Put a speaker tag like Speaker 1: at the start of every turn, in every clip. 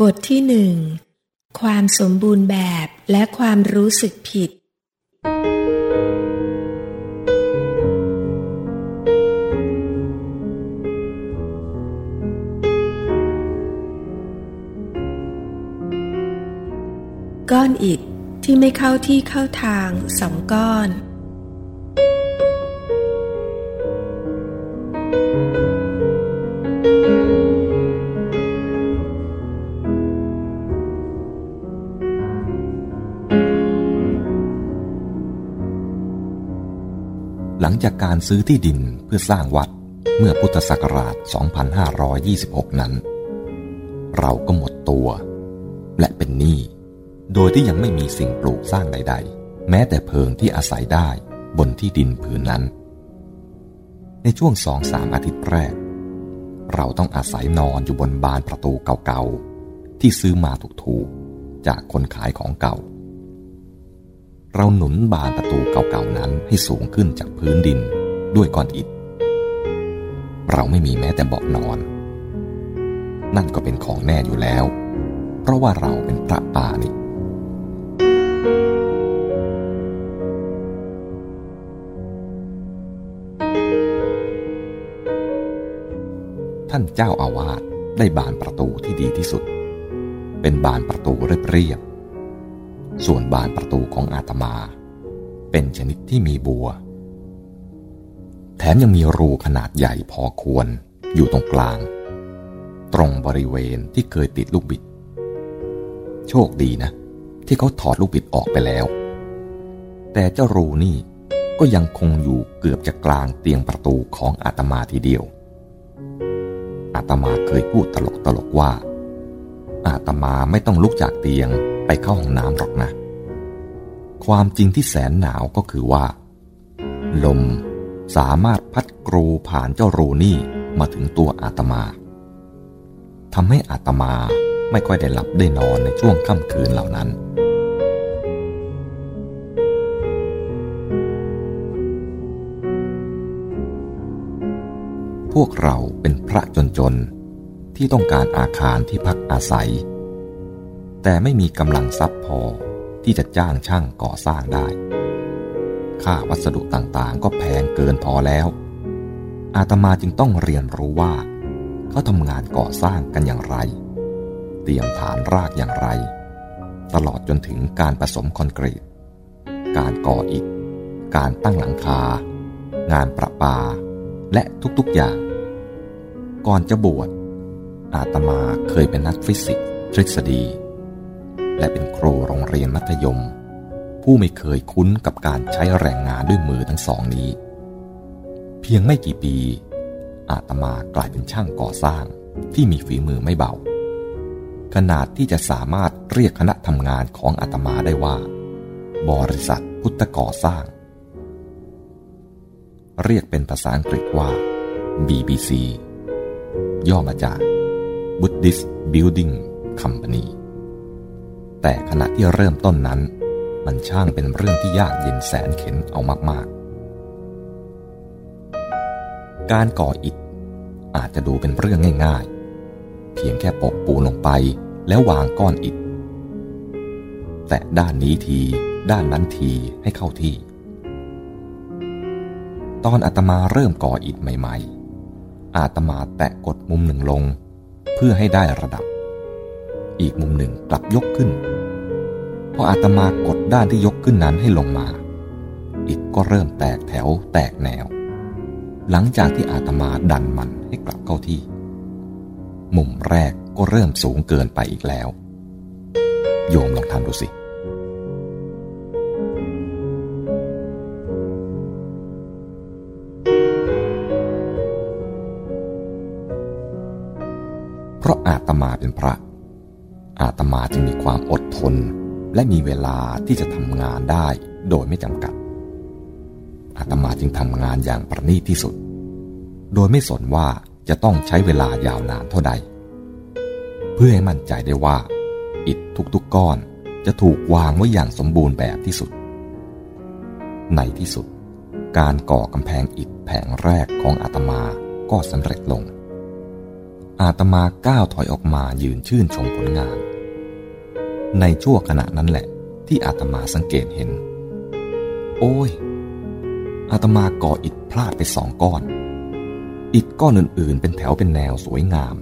Speaker 1: บทที่หนึ่งความสมบูรณ์แบบและความรู้สึกผิด ก้อนอิฐที่ไม่เข้าที่เข้าทางสองก้อน
Speaker 2: หลังจากการซื้อที่ดินเพื่อสร้างวัดเมื่อพุทธศักราช 2526 นั้น เราก็หมดตัว และเป็นหนี้โดยที่ยังไม่มีสิ่งปลูกสร้างใด ๆ แม้แต่เพิงที่อาศัยได้บนที่ดินผืนนั้น ในช่วงสองสามอาทิตย์แรก เราต้องอาศัยนอนอยู่บนบานประตูเก่าๆ ที่ซื้อมาถูกๆ จากคนขายของเก่า เราหนุนบานประตูเก่าๆนั้นให้สูงขึ้นจากพื้นดินด้วยก้อนอิฐ เราไม่มีแม้แต่เบาะนอน นั่นก็เป็นของแน่อยู่แล้ว เพราะว่าเราเป็นพระป่านี่ท่านเจ้าอาวาสได้บานประตูที่ดีที่สุด เป็นบานประตูเรียบ ส่วนบานประตูของอาตมา เป็นชนิดที่มีบัว แถมยังมีรูขนาดใหญ่พอควรอยู่ตรงกลาง ตรงบริเวณที่เคยติดลูกบิด โชคดีนะ ที่เขาถอดลูกบิดออกไปแล้ว แต่เจ้ารูนี่ก็ยังคงอยู่เกือบจะกลางเตียงประตูของอาตมาทีเดียว อาตมาเคยพูดตลกตลกว่า อาตมาไม่ต้องลุกจากเตียงไปเข้าห้องน้ำหรอกนะ ความจริงที่แสนหนาวก็คือว่า ลมสามารถพัดกรูผ่านเจ้ารูนี่มาถึงตัวอาตมาทำให้อาตมาไม่ค่อยได้หลับได้นอนในช่วงค่ำคืนเหล่านั้น พวกเราเป็นพระจนๆ ที่ต้องการอาคารที่พักอาศัย แต่ไม่มีกำลังทรัพย์พอที่จะจ้างช่างก่อสร้างได้ ค่าวัสดุต่างๆ ก็แพงเกินพอแล้ว อาตมาจึงต้องเรียนรู้ว่า เขาทำงานก่อสร้างกันอย่างไร เตรียมฐานรากอย่างไร ตลอดจนถึงการผสมคอนกรีต การก่ออิฐ การตั้งหลังคา งานประปา และทุกๆอย่าง ก่อนจะบวชอาตมาเคยเป็นนักฟิสิกส์ทฤษฎี และเป็นครูโรงเรียนมัธยม ผู้ไม่เคยคุ้นกับการใช้แรงงานด้วยมือทั้งสองนี้ เพียงไม่กี่ปี อาตมากลายเป็นช่างก่อสร้างที่มีฝีมือไม่เบา ขนาดที่จะสามารถเรียกคณะทำงานของอาตมาได้ว่า บริษัทพุทธก่อสร้าง เรียกเป็นภาษาอังกฤษว่า BBC ย่อมาจาก Buddhist Building Company แต่ขณะที่เริ่มต้นนั้น มันช่างเป็นเรื่องที่ยากเย็นแสนเข็นเอามากๆ การก่ออิฐอาจจะดูเป็นเรื่องง่ายๆ เพียงแค่ปกปูลงไปแล้ววางก้อนอิฐ แต่ด้านนี้ทีด้านนั้นทีให้เข้าที่ ตอนอาตมาเริ่มก่ออิฐใหม่ๆ อาตมาแตะกดมุมหนึ่งลง เพื่อให้ได้ระดับ อีกมุมหนึ่งกลับยกขึ้น พออาตมากดด้านที่ยกขึ้นนั้นให้ลงมา อิฐก็เริ่มแตกแถวแตกแนว หลังจากที่อาตมาดันมันให้กลับเข้าที่ มุมแรกก็เริ่มสูงเกินไปอีกแล้ว โยมลองทำดูสิเพราะอาตมาเป็นพระ อาตมาจึงมีความอดทน และมีเวลาที่จะทำงานได้โดยไม่จำกัด อาตมาจึงทำงานอย่างประณีตที่สุด โดยไม่สนว่าจะต้องใช้เวลายาวนานเท่าใด เพื่อให้มั่นใจได้ว่า อิฐทุกๆก้อนจะถูกวางไว้อย่างสมบูรณ์แบบที่สุด ในที่สุด การก่อกำแพงอิฐแผงแรกของอาตมาก็สำเร็จลง อาตมาก้าวถอยออกมายืนชื่นชมผลงาน ในชั่วขณะนั้นแหละ ที่อาตมาสังเกตเห็น โอ้ย อาตมาก่ออิฐพลาดไปสองก้อน อิฐก้อนอื่น ๆ เป็นแถวเป็นแนวสวยงาม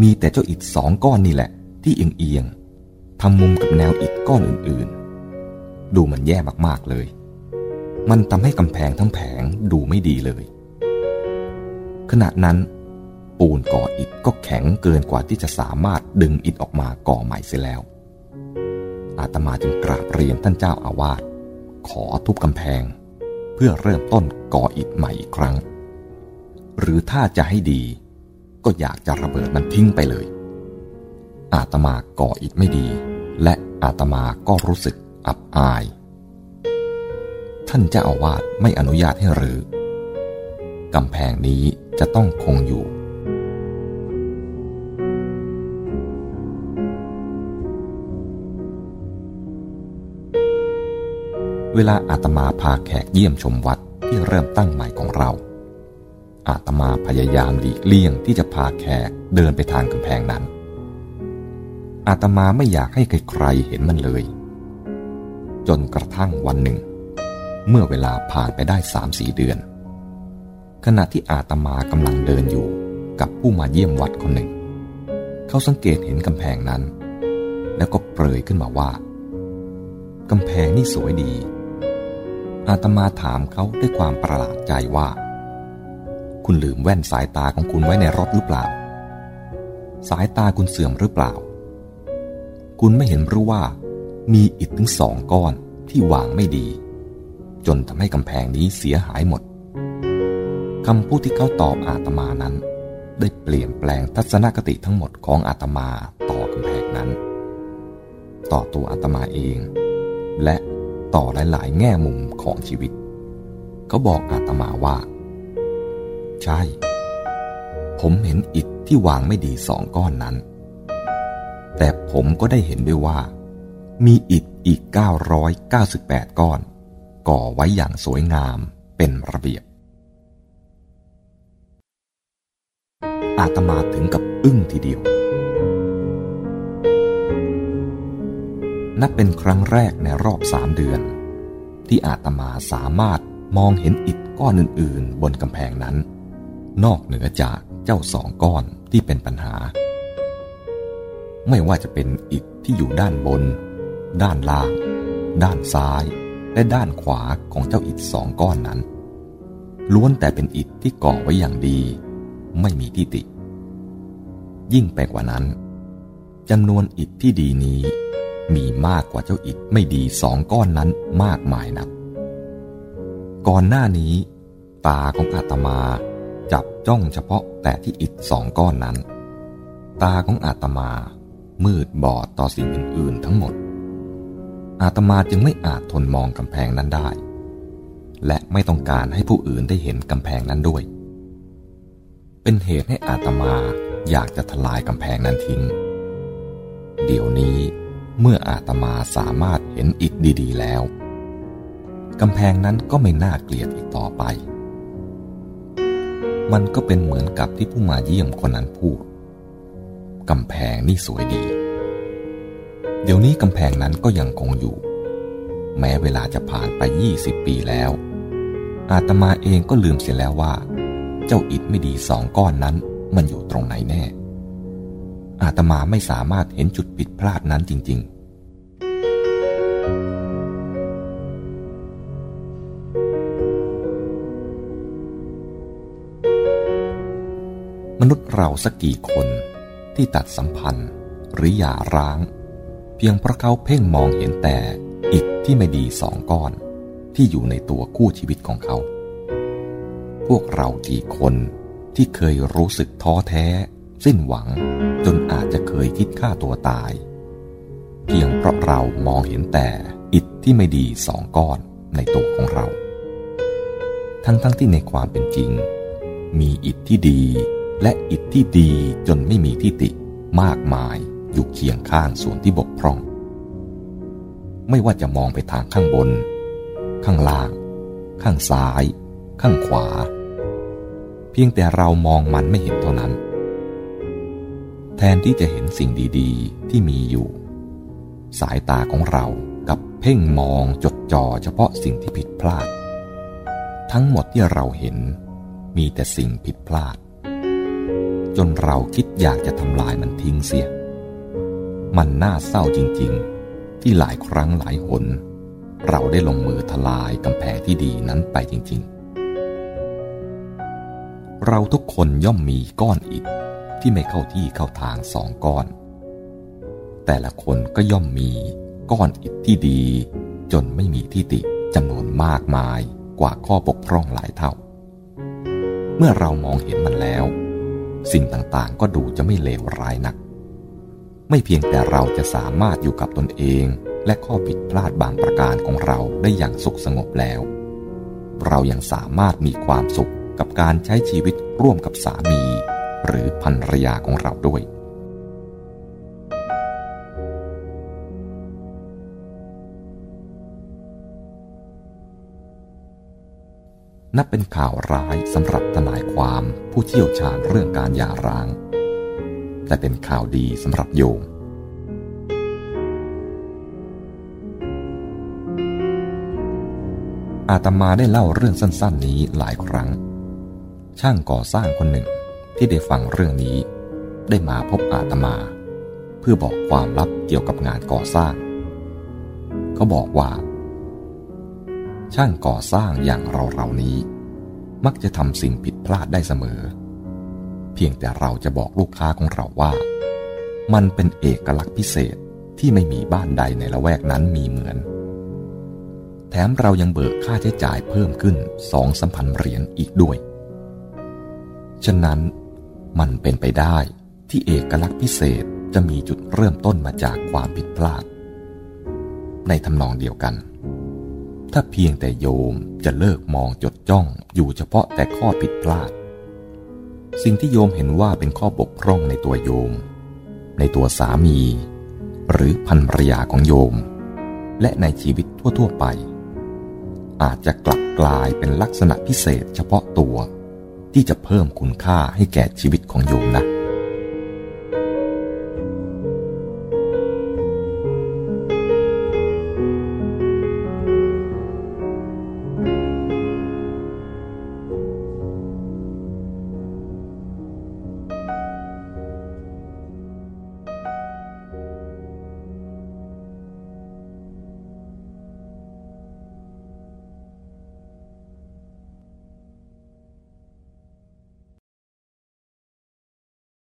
Speaker 2: มีแต่เจ้าอิฐสองก้อนนี่แหละ ที่เอียงๆทำมุมกับแนวอิฐก้อนอื่น ๆ ดูมันแย่มากๆเลย มันทำให้กำแพงทั้งแผงดูไม่ดีเลย ขณะนั้น ปูนก่ออิฐก็แข็งเกินกว่าที่จะสามารถดึงอิฐออกมาก่อใหม่เสียแล้ว อาตมาจึงกราบเรียนท่านเจ้าอาวาสขอทุบกำแพง เพื่อเริ่มต้นก่ออิฐใหม่อีกครั้ง หรือถ้าจะให้ดี ก็อยากจะระเบิดมันทิ้งไปเลย อาตมาก่ออิฐไม่ดี และอาตมาก็รู้สึกอับอาย ท่านเจ้าอาวาสไม่อนุญาตให้รื้อกำแพงนี้จะต้องคงอยู่ เวลาอาตมาพาแขกเยี่ยมชมวัดที่เริ่มตั้งใหม่ของเรา อาตมาพยายามหลีกเลี่ยงที่จะพาแขกเดินไปทางกำแพงนั้น อาตมาไม่อยากให้ใครๆเห็นมันเลย จนกระทั่งวันหนึ่ง เมื่อเวลาผ่านไปได้สามสี่เดือน ขณะที่อาตมากำลังเดินอยู่กับผู้มาเยี่ยมวัดคนหนึ่ง เขาสังเกตเห็นกำแพงนั้น แล้วก็เปรยขึ้นมาว่ากำแพงนี่สวยดี อาตมาถามเขาด้วยความประหลาดใจว่า คุณลืมแว่นสายตาของคุณไว้ในรถหรือเปล่า สายตาคุณเสื่อมหรือเปล่า คุณไม่เห็นรู้ว่า มีอิฐถึงสองก้อนที่วางไม่ดี จนทำให้กำแพงนี้เสียหายหมดคำพูดที่เขาตอบอาตมานั้น ได้เปลี่ยนแปลงทัศนคติทั้งหมดของอาตมาต่อกำแพงนั้น ต่อตัวอาตมาเอง และ ต่อหลาย ๆ แง่มุมของชีวิต เขาบอกอาตมาว่า ใช่ ผมเห็นอิฐที่วางไม่ดีสองก้อนนั้น แต่ผมก็ได้เห็นด้วยว่า มีอิฐอีก 998 ก้อน ก่อไว้อย่างสวยงามเป็นระเบียบ อาตมาถึงกับอึ้งทีเดียว นับเป็นครั้งแรกในรอบสามเดือน ที่อาตมาสามารถมองเห็นอิฐก้อนอื่น ๆ บนกำแพงนั้น นอกเหนือจากเจ้าสองก้อนที่เป็นปัญหา ไม่ว่าจะเป็นอิฐที่อยู่ด้านบน ด้านล่าง ด้านซ้าย และด้านขวาของเจ้าอิฐสองก้อนนั้น ล้วนแต่เป็นอิฐที่ก่อไว้อย่างดี ไม่มีที่ติ ยิ่งไปกว่านั้นจำนวนอิฐที่ดีนี้ มีมากกว่าเจ้าอิฐไม่ดีสองก้อนนั้นมากมายนัก ก่อนหน้านี้ ตาของอาตมาจับจ้องเฉพาะแต่ที่อิฐสองก้อนนั้น ตาของอาตมามืดบอดต่อสิ่งอื่นๆทั้งหมด อาตมาจึงไม่อาจทนมองกำแพงนั้นได้ และไม่ต้องการให้ผู้อื่นได้เห็นกำแพงนั้นด้วย เป็นเหตุให้อาตมาอยากจะทลายกำแพงนั้นทิ้ง เดี๋ยวนี้ เมื่ออาตมาสามารถเห็นอิฐดี ๆ แล้ว กำแพงนั้นก็ไม่น่าเกลียดอีกต่อไป มันก็เป็นเหมือนกับที่ผู้มาเยี่ยมคนนั้นพูด กำแพงนี่สวยดี เดี๋ยวนี้กำแพงนั้นก็ยังคงอยู่ แม้เวลาจะผ่านไปยี่สิบปีแล้ว อาตมาเองก็ลืมเสียแล้วว่า เจ้าอิฐไม่ดีสองก้อนนั้นมันอยู่ตรงไหนแน่ อาตมาไม่สามารถเห็นจุดผิดพลาดนั้นจริง ๆมนุษย์เราสักกี่คนที่ตัดสัมพันธ์ หรือหย่าร้าง เพียงเพราะเขาเพ่งมองเห็นแต่อิฐที่ไม่ดีสองก้อน ที่อยู่ในตัวคู่ชีวิตของเขา พวกเรากี่คนที่เคยรู้สึกท้อแท้ สิ้นหวัง จนอาจจะเคยคิดฆ่าตัวตาย เพียงเพราะเรามองเห็นแต่อิฐที่ไม่ดีสองก้อนในตัวของเรา ทั้งๆทที่ในความเป็นจริง มีอิฐที่ดีและอิฐที่ดีจนไม่มีที่ติมากมายอยู่เคียงข้างส่วนที่บกพร่อง ไม่ว่าจะมองไปทางข้างบน ข้างล่าง ข้างซ้าย ข้างขวา เพียงแต่เรามองมันไม่เห็นเท่านั้น แทนที่จะเห็นสิ่งดีๆ ที่มีอยู่ สายตาของเรากับเพ่งมองจดจ่อเฉพาะสิ่งที่ผิดพลาด ทั้งหมดที่เราเห็นมีแต่สิ่งผิดพลาด จนเราคิดอยากจะทำลายมันทิ้งเสีย มันน่าเศร้าจริงๆ ที่หลายครั้งหลายหน เราได้ลงมือทลายกำแพงที่ดีนั้นไปจริงๆ เราทุกคนย่อมมีก้อนอิฐ ที่ไม่เข้าที่เข้าทางสองก้อน แต่ละคนก็ย่อมมีก้อนอิฐที่ดี จนไม่มีที่ติจำนวนมากมายกว่าข้อบกพร่องหลายเท่า เมื่อเรามองเห็นมันแล้ว สิ่งต่างๆก็ดูจะไม่เลวร้ายนัก ไม่เพียงแต่เราจะสามารถอยู่กับตนเองและข้อผิดพลาดบางประการของเราได้อย่างสุขสงบแล้ว เรายังสามารถมีความสุขกับการใช้ชีวิตร่วมกับสามี หรือภรรยาของเราด้วย นับเป็นข่าวร้ายสำหรับทนายความผู้เชี่ยวชาญเรื่องการหย่าร้าง แต่เป็นข่าวดีสำหรับโยมอาตมาได้เล่าเรื่องสั้นๆนี้หลายครั้ง ช่างก่อสร้างคนหนึ่ง ที่ได้ฟังเรื่องนี้ ได้มาพบอาตมา เพื่อบอกความลับเกี่ยวกับงานก่อสร้าง เขาบอกว่า ช่างก่อสร้างอย่างเราเรานี้ มักจะทำสิ่งผิดพลาดได้เสมอ เพียงแต่เราจะบอกลูกค้าของเราว่า มันเป็นเอกลักษณ์พิเศษที่ไม่มีบ้านใดในละแวกนั้นมีเหมือน แถมเรายังเบิกค่าใช้จ่ายเพิ่มขึ้นสองสามพันเหรียญอีกด้วย ฉะนั้น มันเป็นไปได้ที่เอกลักษณ์พิเศษจะมีจุดเริ่มต้นมาจากความผิดพลาด ในทำนองเดียวกัน ถ้าเพียงแต่โยมจะเลิกมองจดจ้องอยู่เฉพาะแต่ข้อผิดพลาด สิ่งที่โยมเห็นว่าเป็นข้อบกพร่องในตัวโยม ในตัวสามี หรือภรรยาของโยม และในชีวิตทั่ว ๆ ไป อาจจะกลับกลายเป็นลักษณะพิเศษเฉพาะตัว ที่จะเพิ่มคุณค่าให้แก่ชีวิตของโยมนะ